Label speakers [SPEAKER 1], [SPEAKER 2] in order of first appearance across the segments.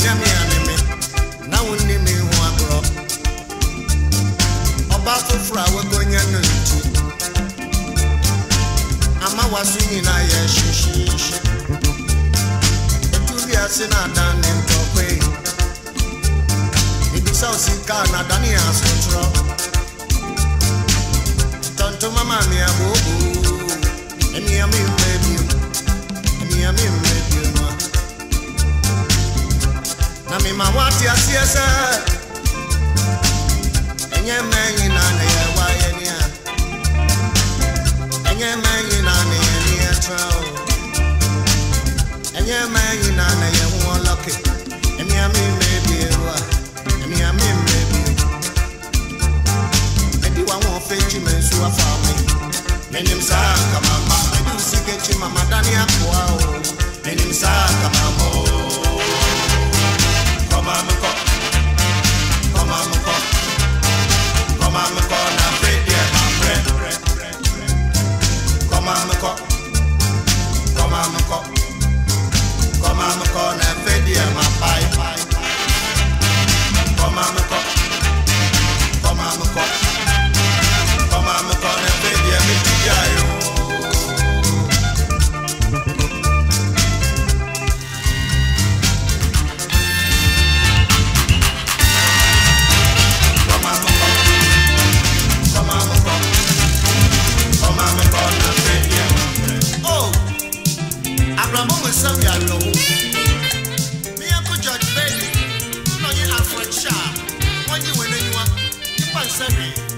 [SPEAKER 1] Jamia. Nipa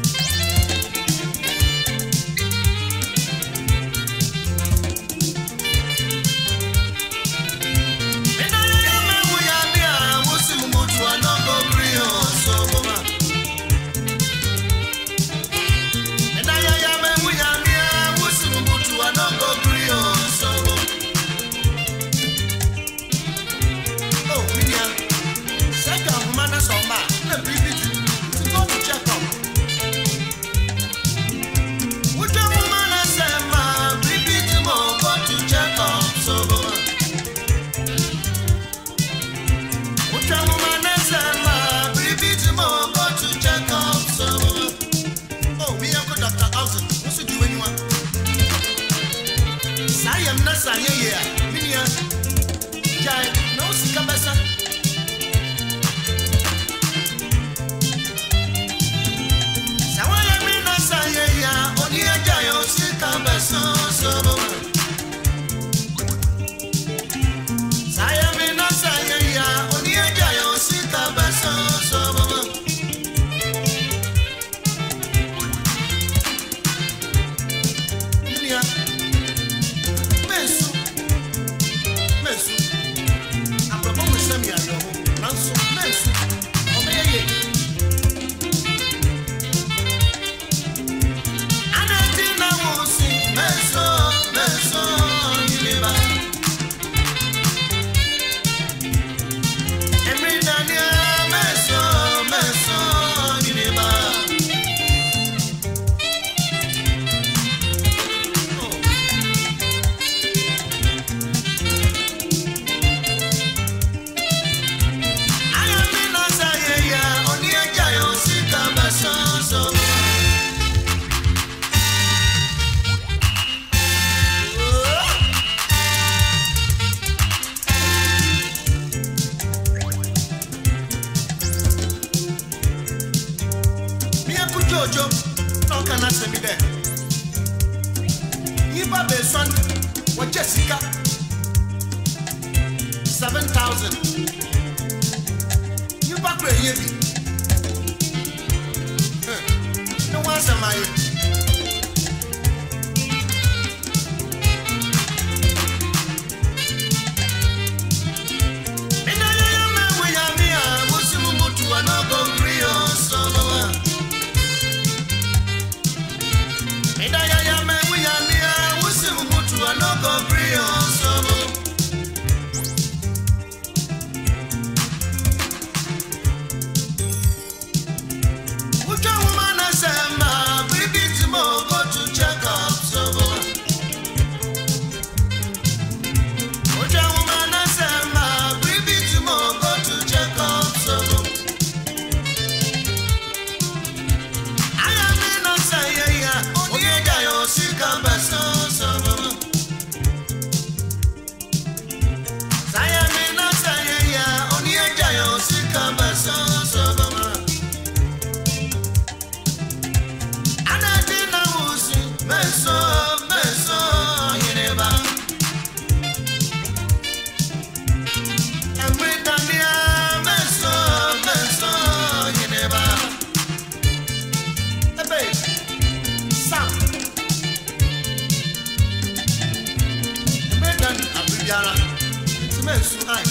[SPEAKER 1] nti mensu ai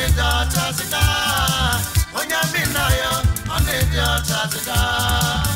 [SPEAKER 1] ọnịdị ọcha zịda onye bi na i need your zịda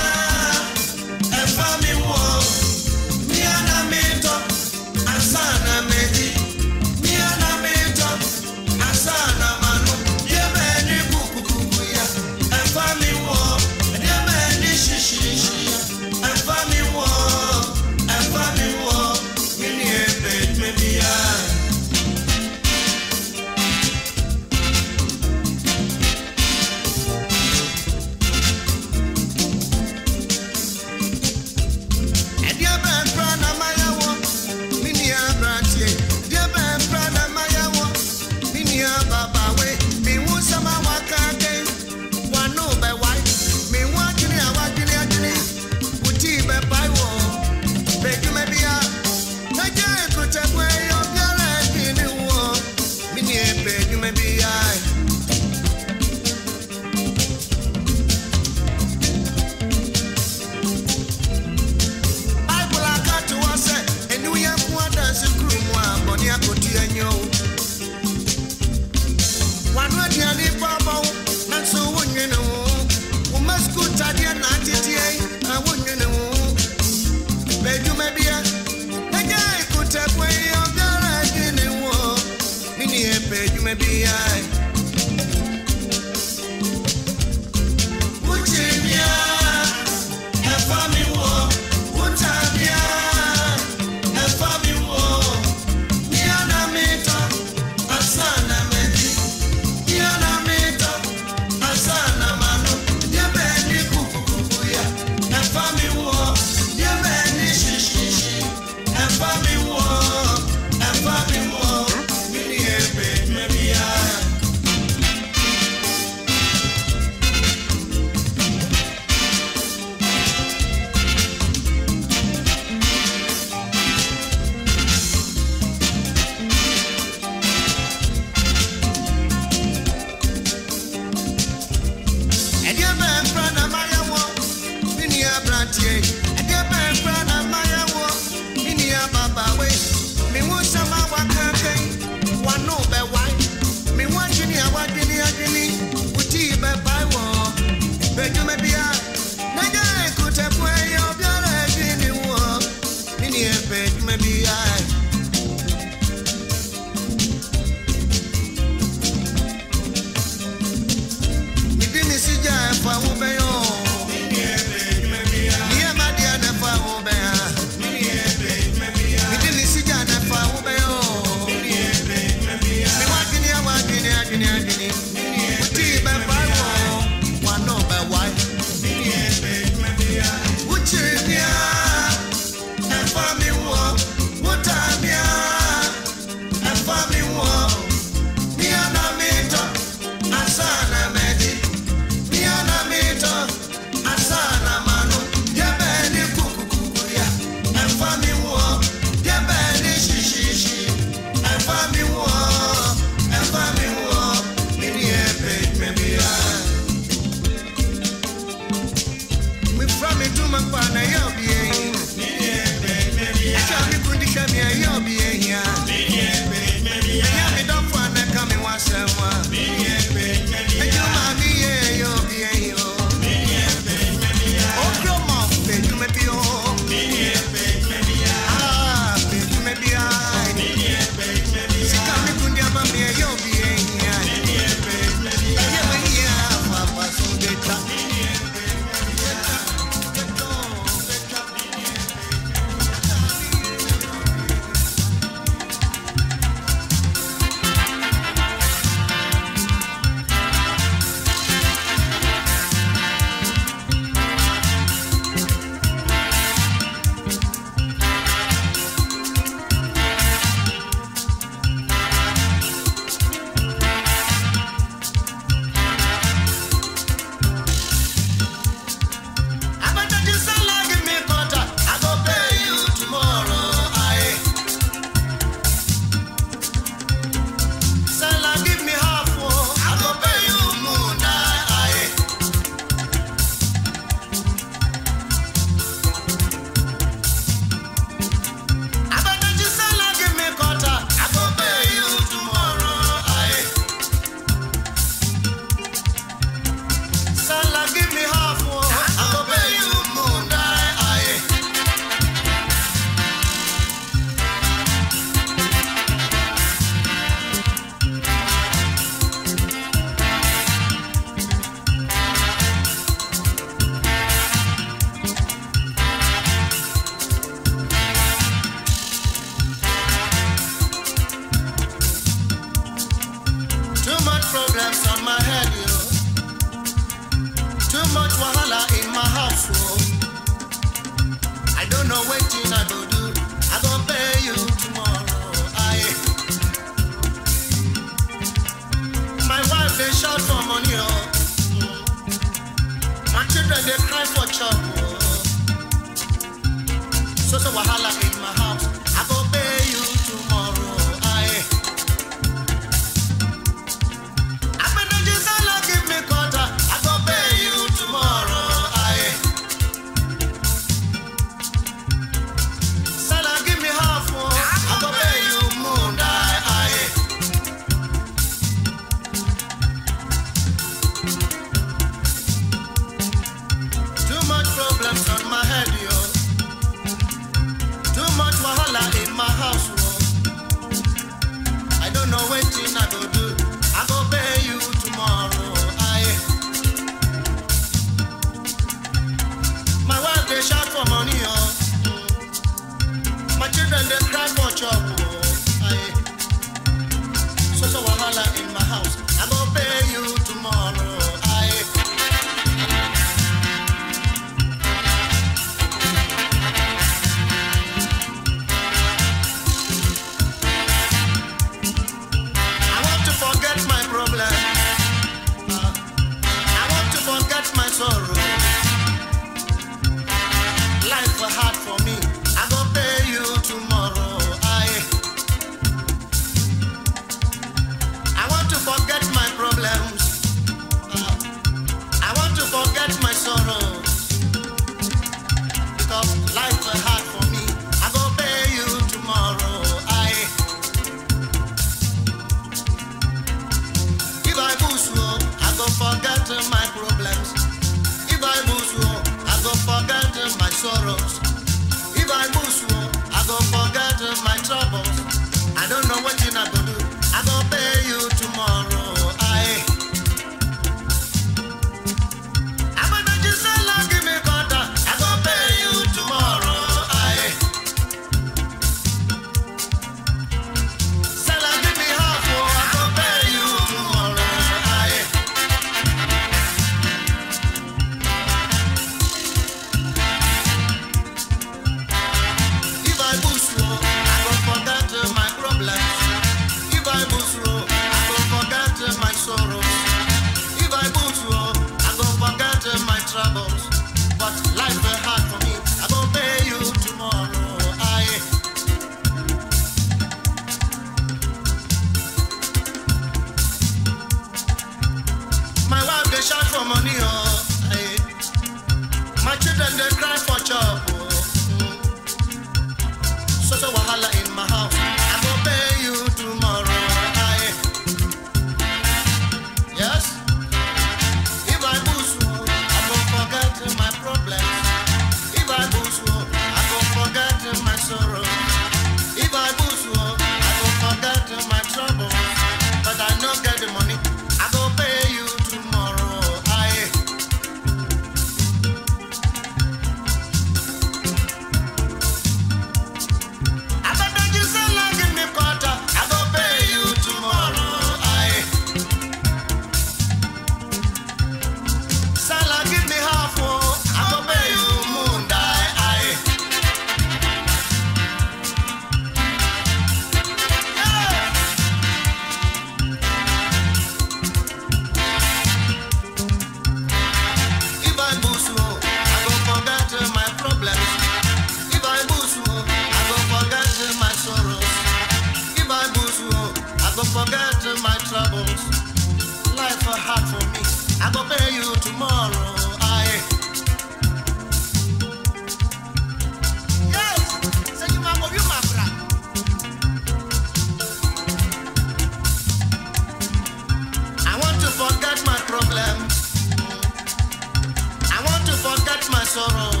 [SPEAKER 1] forget